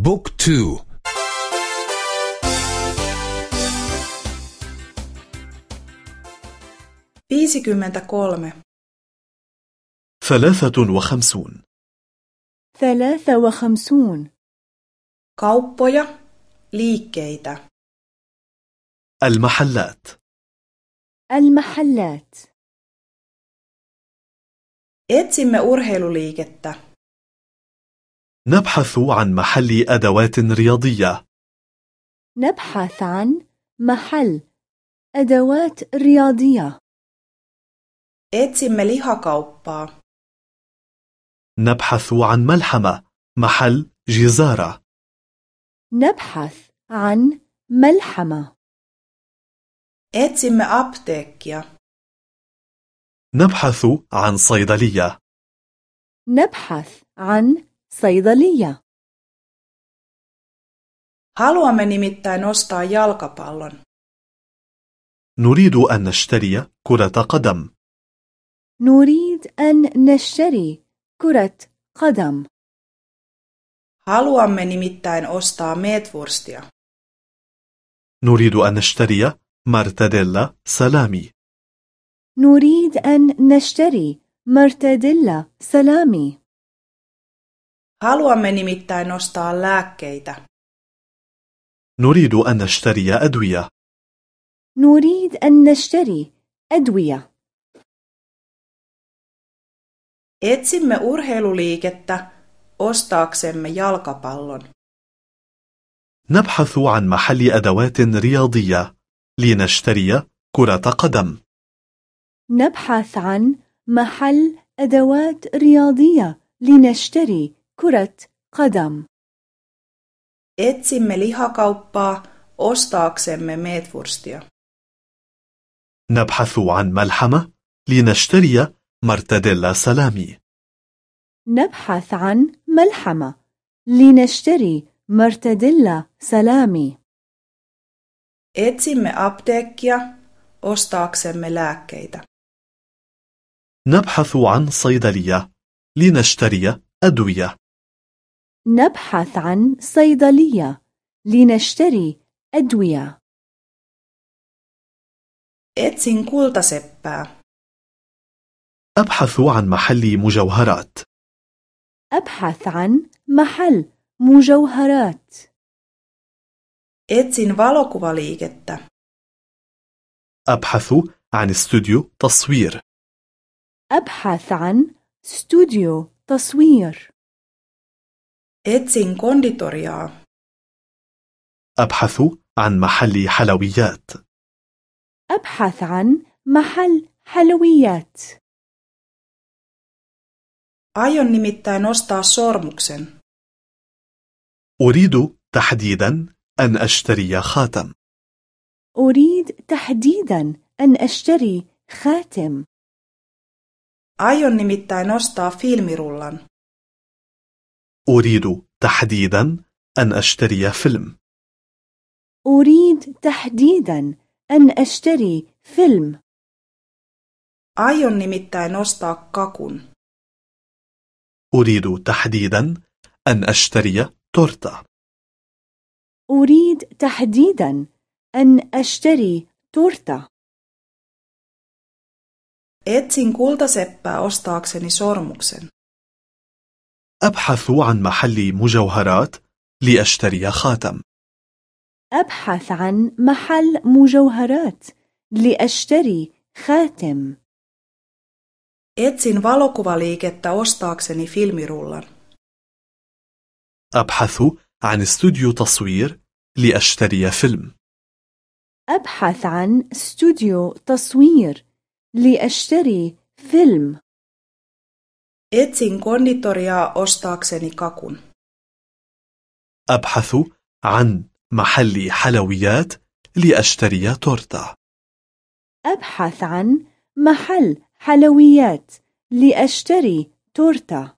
بوك تو kolme ثلاثة وخمسون ثلاثة وخمسون kauppoja, liikkeitä, المحلات المحلات etsimme urheiluliikettä, نبحث عن محل أدوات رياضية. نبحث عن محل أدوات رياضية. Etsimme lihakauppaa, نبحث عن ملحمة محل جزارة. نبحث عن ملحمة. Etsimme apteekkia, نبحث عن صيدلية. نبحث عن صيدلية. Haluamme nimittäin ostaa jalkapallon, نريد أن نشتري كرة قدم. نريد أن نشتري كرة قدم. Haluamme nimittäin ostaa meetvurstia, نريد أن نشتري مرتديلا سلامي. نريد أن نشتري مرتديلا سلامي. Haluamme nimittäin ostaa lääkkeitä, نريد أن نشتري أدوية. نريد أن نشتري أدوية. Etsimme urheiluliikettä ostaaksemme jalkapallon, نبحث عن محل أدوات رياضية لنشتري كرة قدم. نبحث عن محل أدوات رياضية لنشتري كرة قدم etsimme lihakauppaa ostaaksemme meetvurstia. نبحث عن ملحمة لنشتري مرتديلا سلامي نبحث عن ملحمة لنشتري مرتديلا سلامي Etsimme apteekkia ostaaksemme lääkkeitä. نبحث عن صيدلية لنشتري أدوية نبحث عن صيدلية لنشتري أدوية. Etsin kultaseppää. أبحث عن محل مجوهرات. أبحث عن محل مجوهرات. Etsin valokuvaliikettä. أبحث عن استوديو تصوير. أبحث عن استوديو تصوير. Etsin konditoriaa. أبحث عن محل حلويات أبحث عن محل حلويات Aion nimittäin ostaa sormuksen. أريد تحديدا أن أشتري خاتم أريد تحديدا أن أشتري خاتم Aion nimittäin ostaa filmirullan. أريد تحديدا أن أشتري فيلم أريد تحديدا أن أشتري فيلم Aion nimittäin ostaa kakun. أريد تحديدا أن أشتري تورتة أريد تحديدا أن أشتري تورتة Etsin kultaseppää ostaakseni sormuksen. أبحث عن محل مجوهرات لأشتري خاتم. أبحث عن محل مجوهرات لأشتري خاتم. Etsin valokuvaliikettä ostaakseni filmirullan. أبحث عن استوديو تصوير لأشتري فيلم. أبحث عن استوديو تصوير لأشتري فيلم. Etsin konditoriaa ostaakseni kakun. أبحث عن محل حلويات لأشتري تورتة أبحث عن محل حلويات لأشتري تورتة